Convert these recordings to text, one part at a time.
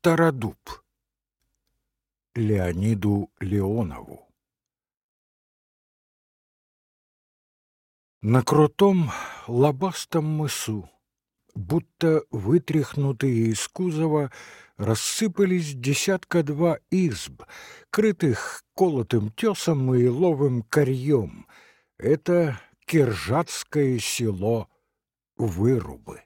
Стародуб Леониду Леонову На крутом лобастом мысу, будто вытряхнутые из кузова, рассыпались десятка-два изб, крытых колотым тесом и ловым корьем. Это Киржатское село Вырубы.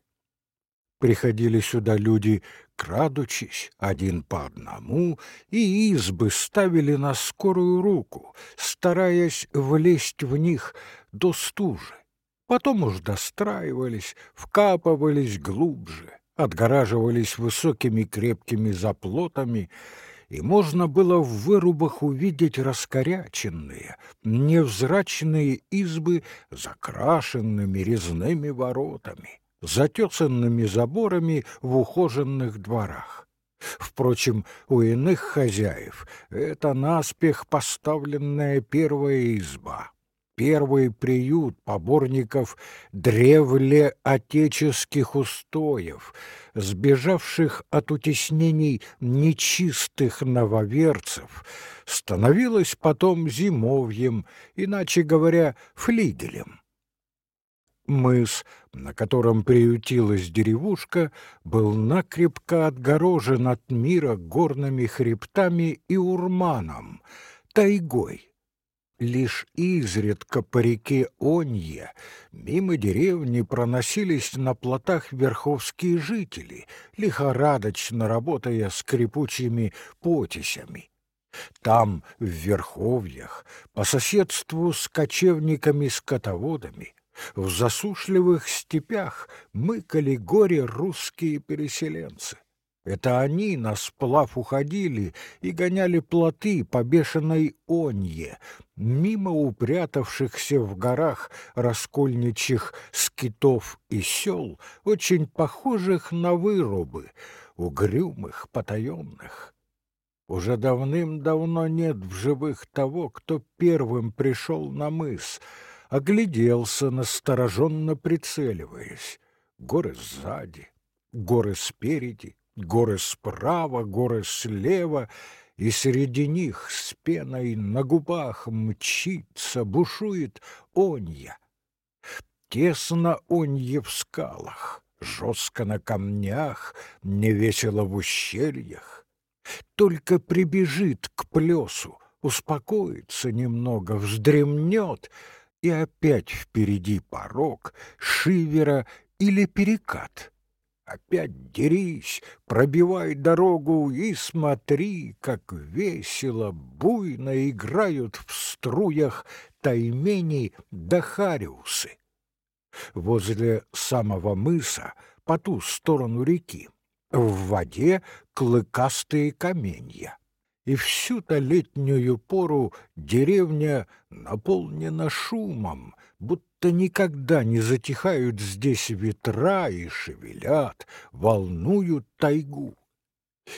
Приходили сюда люди, крадучись, один по одному, и избы ставили на скорую руку, стараясь влезть в них до стужи. Потом уж достраивались, вкапывались глубже, отгораживались высокими крепкими заплотами, и можно было в вырубах увидеть раскоряченные, невзрачные избы закрашенными резными воротами затесанными заборами в ухоженных дворах. Впрочем, у иных хозяев это наспех поставленная первая изба, первый приют поборников древле отеческих устоев, сбежавших от утеснений нечистых нововерцев, становилась потом зимовьем, иначе говоря, флигелем. Мыс, на котором приютилась деревушка, был накрепко отгорожен от мира горными хребтами и урманом, тайгой. Лишь изредка по реке Онье мимо деревни проносились на плотах верховские жители, лихорадочно работая скрипучими потисями. Там, в верховьях, по соседству с кочевниками-скотоводами, в засушливых степях мыкали горе русские переселенцы. Это они на сплав уходили и гоняли плоты по бешеной онье, мимо упрятавшихся в горах раскольничьих скитов и сел, очень похожих на вырубы, угрюмых, потаенных. Уже давным-давно нет в живых того, кто первым пришел на мыс — огляделся, настороженно прицеливаясь. Горы сзади, горы спереди, горы справа, горы слева, и среди них с пеной на губах мчится, бушует онья. Тесно онье в скалах, жестко на камнях, невесело в ущельях. Только прибежит к плесу, успокоится немного, вздремнет — и опять впереди порог, шивера или перекат. Опять дерись, пробивай дорогу и смотри, как весело, буйно играют в струях таймени да хариусы. Возле самого мыса, по ту сторону реки, в воде клыкастые каменья и всю-то летнюю пору деревня наполнена шумом, будто никогда не затихают здесь ветра и шевелят, волнуют тайгу.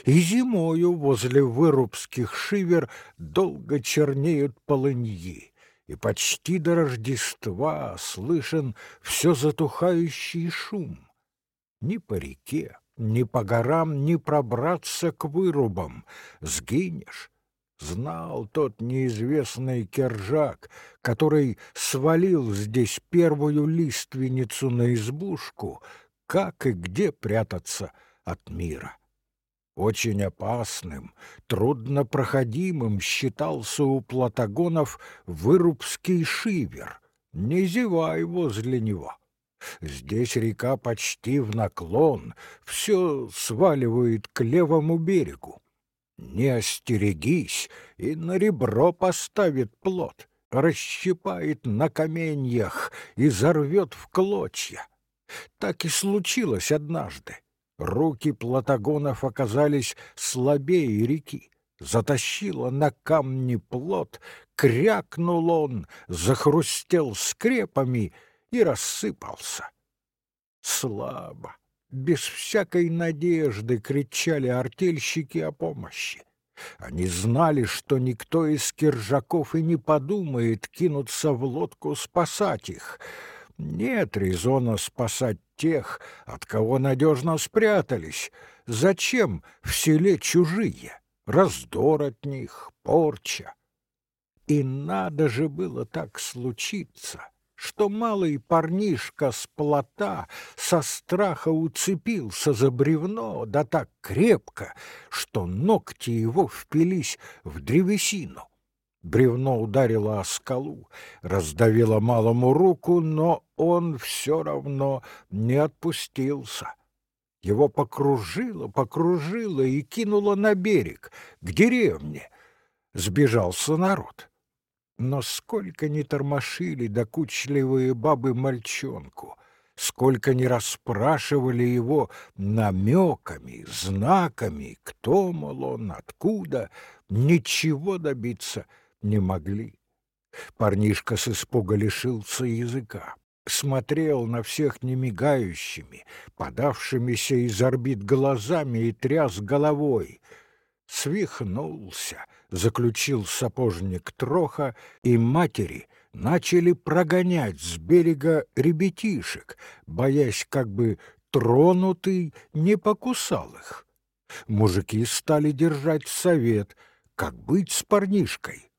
И зимою возле вырубских шивер долго чернеют полыньи, и почти до Рождества слышен все затухающий шум. Ни по реке, ни по горам не пробраться к вырубам, сгинешь. Знал тот неизвестный кержак, который свалил здесь первую лиственницу на избушку, как и где прятаться от мира. Очень опасным, труднопроходимым считался у платагонов вырубский шивер. Не зевай возле него. Здесь река почти в наклон, все сваливает к левому берегу. Не остерегись, и на ребро поставит плод, расщипает на каменьях и зарвет в клочья. Так и случилось однажды. Руки платагонов оказались слабее реки. Затащило на камни плод, крякнул он, захрустел скрепами — и рассыпался. Слабо, без всякой надежды кричали артельщики о помощи. Они знали, что никто из киржаков и не подумает кинуться в лодку спасать их. Нет резона спасать тех, от кого надежно спрятались. Зачем в селе чужие? Раздор от них, порча. И надо же было так случиться, что малый парнишка с плота со страха уцепился за бревно, да так крепко, что ногти его впились в древесину. Бревно ударило о скалу, раздавило малому руку, но он все равно не отпустился. Его покружило, покружило и кинуло на берег, к деревне. Сбежался народ. Но сколько не тормошили докучливые бабы мальчонку, сколько не расспрашивали его намеками, знаками, кто, мол, он, откуда, ничего добиться — не могли. Парнишка с испуга лишился языка, смотрел на всех немигающими, подавшимися из орбит глазами и тряс головой. Свихнулся, заключил сапожник Троха, и матери начали прогонять с берега ребятишек, боясь, как бы тронутый не покусал их. Мужики стали держать совет, как быть с парнишкой.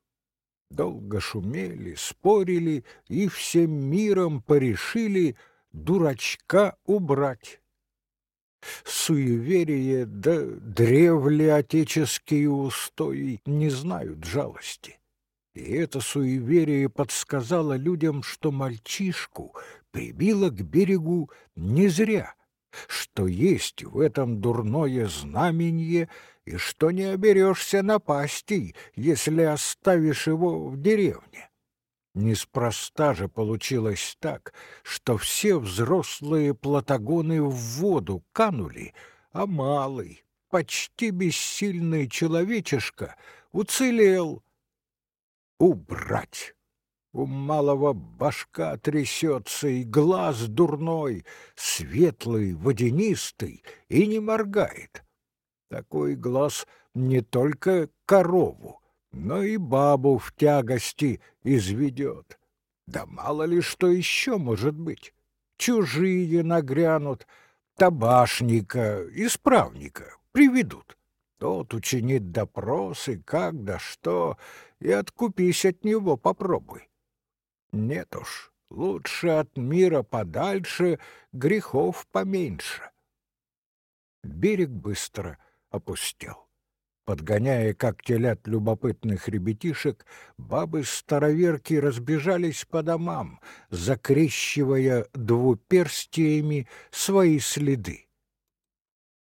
Долго шумели, спорили и всем миром порешили дурачка убрать. Суеверие да древле отеческие устои не знают жалости. И это суеверие подсказало людям, что мальчишку прибило к берегу не зря, что есть в этом дурное знаменье и что не оберешься напастей, если оставишь его в деревне. Неспроста же получилось так, что все взрослые платагоны в воду канули, а малый, почти бессильный человечишка уцелел. Убрать! У малого башка трясется, и глаз дурной, светлый, водянистый, и не моргает. Такой глаз не только корову, но и бабу в тягости изведет. Да мало ли что еще может быть. Чужие нагрянут, табашника, исправника приведут. Тот учинит допросы, как да что, и откупись от него попробуй. Нет уж, лучше от мира подальше, грехов поменьше. Берег быстро опустел. Подгоняя, как телят любопытных ребятишек, бабы-староверки разбежались по домам, закрещивая двуперстиями свои следы.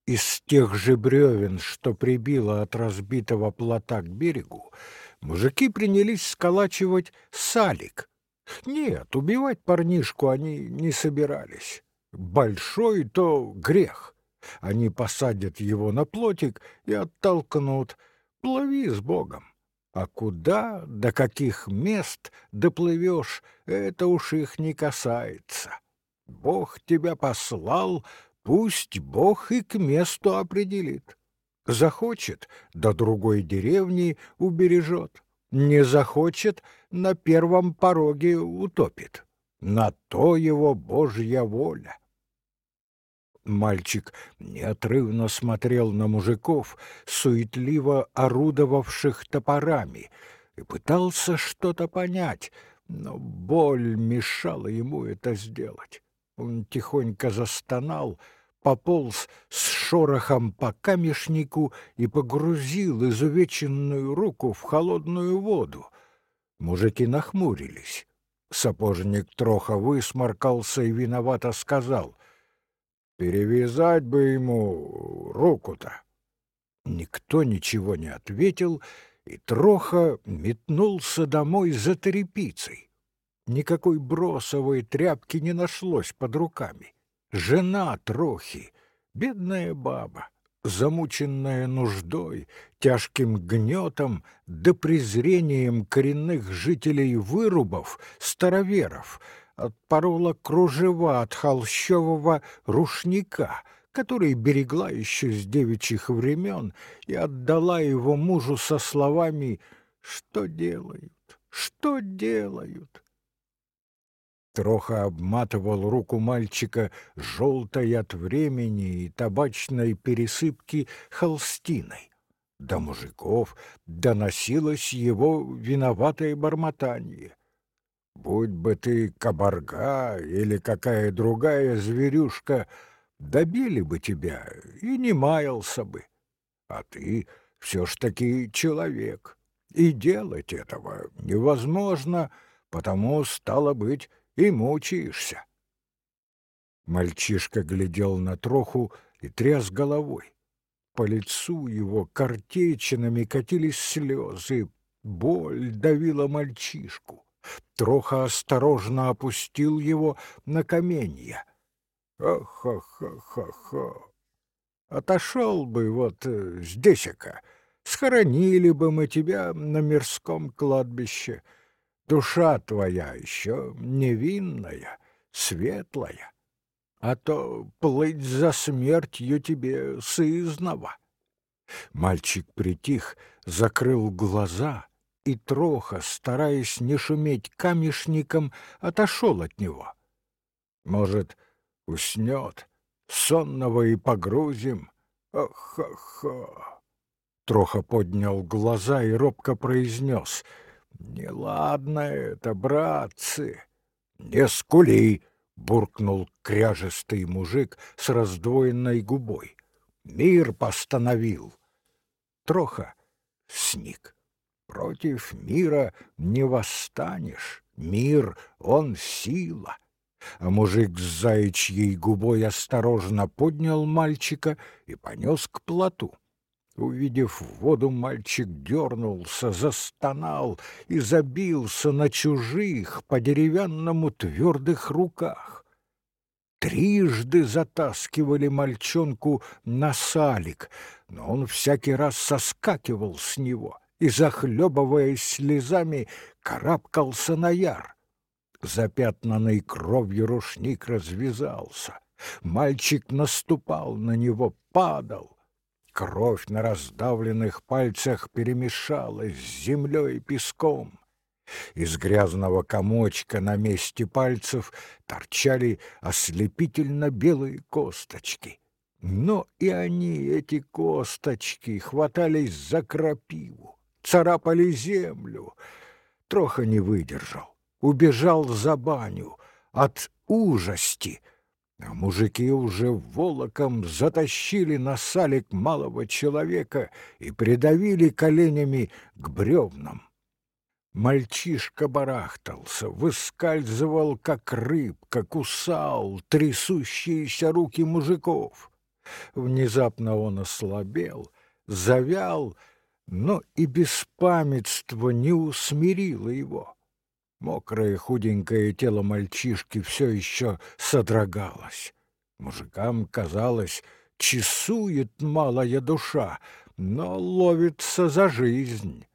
Из тех же бревен, что прибило от разбитого плота к берегу, мужики принялись сколачивать салик. Нет, убивать парнишку они не собирались. Большой то грех — они посадят его на плотик и оттолкнут. Плыви с Богом. А куда, до каких мест доплывешь, это уж их не касается. Бог тебя послал, пусть Бог и к месту определит. Захочет, до другой деревни убережет. Не захочет, на первом пороге утопит. На то его Божья воля. Мальчик неотрывно смотрел на мужиков, суетливо орудовавших топорами, и пытался что-то понять, но боль мешала ему это сделать. Он тихонько застонал, пополз с шорохом по камешнику и погрузил изувеченную руку в холодную воду. Мужики нахмурились. Сапожник троха высморкался и виновато сказал — Перевязать бы ему руку-то. Никто ничего не ответил, и Троха метнулся домой за тряпицей. Никакой бросовой тряпки не нашлось под руками. Жена Трохи, бедная баба, замученная нуждой, тяжким гнетом да презрением коренных жителей вырубов, староверов — отпорола кружева от холщового рушника, который берегла еще с девичьих времен и отдала его мужу со словами «Что делают? Что делают?» Троха обматывал руку мальчика желтой от времени и табачной пересыпки холстиной. До мужиков доносилось его виноватое бормотание. «Будь бы ты кабарга или какая другая зверюшка, добили бы тебя и не маялся бы. А ты все ж таки человек, и делать этого невозможно, потому, стало быть, и мучаешься. Мальчишка глядел на троху и тряс головой. По лицу его картечинами катились слезы, боль давила мальчишку. Троха осторожно опустил его на каменья. «Ха-ха-ха-ха-ха! Отошел бы вот э, здесь-ка, схоронили бы мы тебя на мирском кладбище. Душа твоя еще невинная, светлая, а то плыть за смертью тебе сызнова. Мальчик притих, закрыл глаза и троха, стараясь не шуметь камешником, отошел от него. Может, уснет, сонного и погрузим. Ах-ха-ха! Троха поднял глаза и робко произнес — «Неладно это, братцы!» «Не скули!» — буркнул кряжестый мужик с раздвоенной губой. «Мир постановил!» Троха сник. «Против мира не восстанешь. Мир, он сила!» А мужик с заячьей губой осторожно поднял мальчика и понес к плоту. Увидев воду, мальчик дернулся, застонал и забился на чужих по деревянному твердых руках. Трижды затаскивали мальчонку на салик, но он всякий раз соскакивал с него и, захлебываясь слезами, карабкался на яр. Запятнанный кровью рушник развязался. Мальчик наступал на него, падал. Кровь на раздавленных пальцах перемешалась с землей и песком. Из грязного комочка на месте пальцев торчали ослепительно белые косточки. Но и они, эти косточки, хватались за крапиву, царапали землю. Троха не выдержал, убежал за баню от ужасти — а мужики уже волоком затащили на салик малого человека и придавили коленями к бревнам. Мальчишка барахтался, выскальзывал, как рыбка, кусал трясущиеся руки мужиков. Внезапно он ослабел, завял, но и беспамятство не усмирило его. Мокрое худенькое тело мальчишки все еще содрогалось. Мужикам казалось, чесует малая душа, но ловится за жизнь.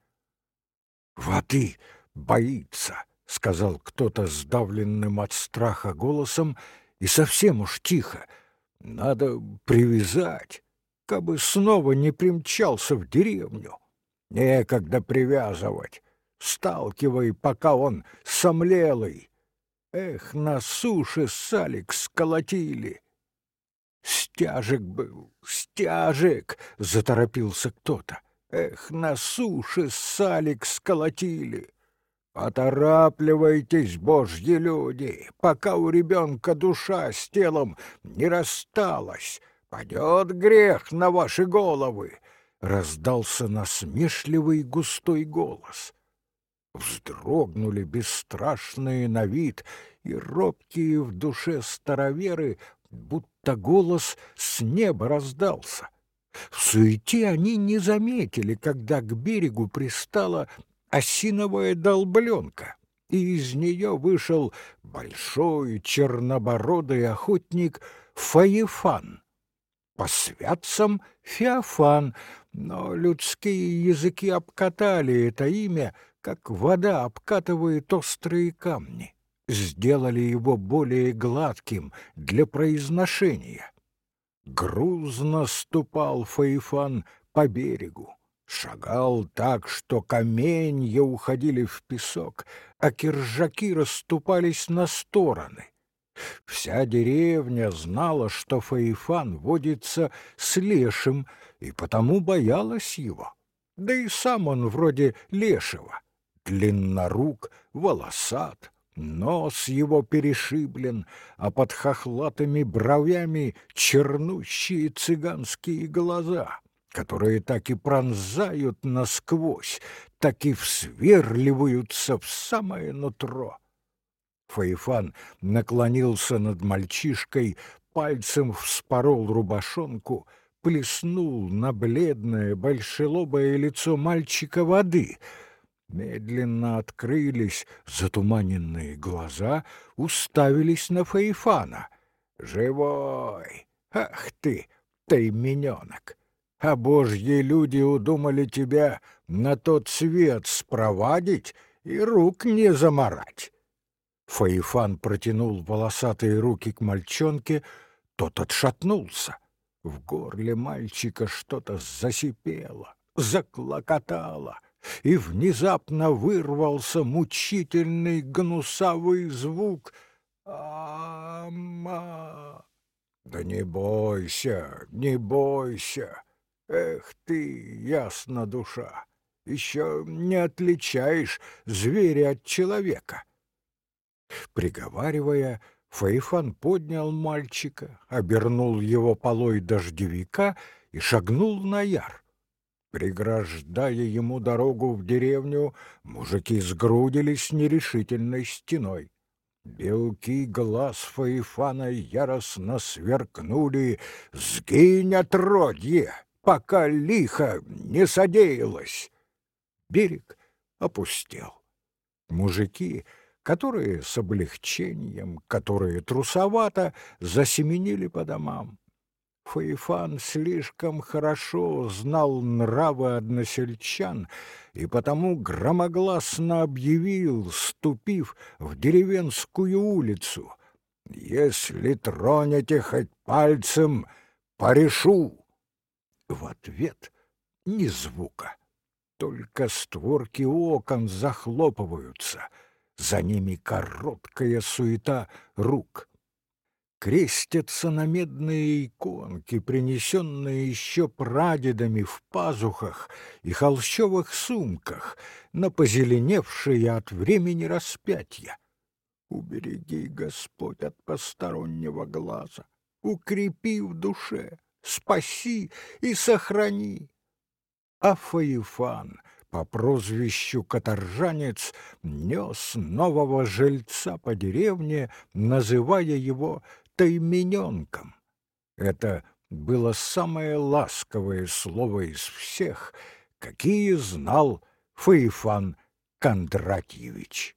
«Воды боится», — сказал кто-то сдавленным от страха голосом и совсем уж тихо. «Надо привязать, кабы снова не примчался в деревню. Некогда привязывать, сталкивай, пока он сомлелый. Эх, на суше салик сколотили. Стяжек был, стяжек, заторопился кто-то. Эх, на суше салик сколотили. Поторапливайтесь, божьи люди, пока у ребенка душа с телом не рассталась. Падет грех на ваши головы. Раздался насмешливый густой голос вздрогнули бесстрашные на вид и робкие в душе староверы, будто голос с неба раздался. В суете они не заметили, когда к берегу пристала осиновая долбленка, и из нее вышел большой чернобородый охотник Фаефан. По святцам Феофан, но людские языки обкатали это имя, как вода обкатывает острые камни, сделали его более гладким для произношения. Грузно ступал Фаифан по берегу. Шагал так, что каменья уходили в песок, а киржаки расступались на стороны. Вся деревня знала, что Фаифан водится с лешим, и потому боялась его. Да и сам он вроде лешего. Длиннорук, волосат, нос его перешиблен, а под хохлатыми бровями чернущие цыганские глаза, которые так и пронзают насквозь, так и всверливаются в самое нутро. Фаифан наклонился над мальчишкой, пальцем вспорол рубашонку, плеснул на бледное большелобое лицо мальчика воды. Медленно открылись затуманенные глаза, уставились на Фаифана. «Живой! Ах ты, таймененок! А божьи люди удумали тебя на тот свет спровадить и рук не заморать!» Фаифан протянул волосатые руки к мальчонке, тот отшатнулся. В горле мальчика что-то засипело, заклокотало, и внезапно вырвался мучительный гнусавый звук «Ама!» «Да не бойся, не бойся! Эх ты, ясна душа! Еще не отличаешь зверя от человека!» Приговаривая, Фаифан поднял мальчика, обернул его полой дождевика и шагнул на яр. Преграждая ему дорогу в деревню, мужики сгрудились нерешительной стеной. Белки глаз Фаифана яростно сверкнули «Сгинь, отродье, пока лихо не содеялось!» Берег опустел. Мужики — которые с облегчением, которые трусовато засеменили по домам. Фаифан слишком хорошо знал нравы односельчан и потому громогласно объявил, ступив в деревенскую улицу, «Если тронете хоть пальцем, порешу!» В ответ ни звука, только створки окон захлопываются — за ними короткая суета рук. Крестятся на медные иконки, принесенные еще прадедами в пазухах и холщовых сумках, на позеленевшие от времени распятия. Убереги, Господь, от постороннего глаза, укрепи в душе, спаси и сохрани. А Фаифан — по прозвищу Каторжанец нес нового жильца по деревне, называя его Таймененком. Это было самое ласковое слово из всех, какие знал Фаифан Кондратьевич.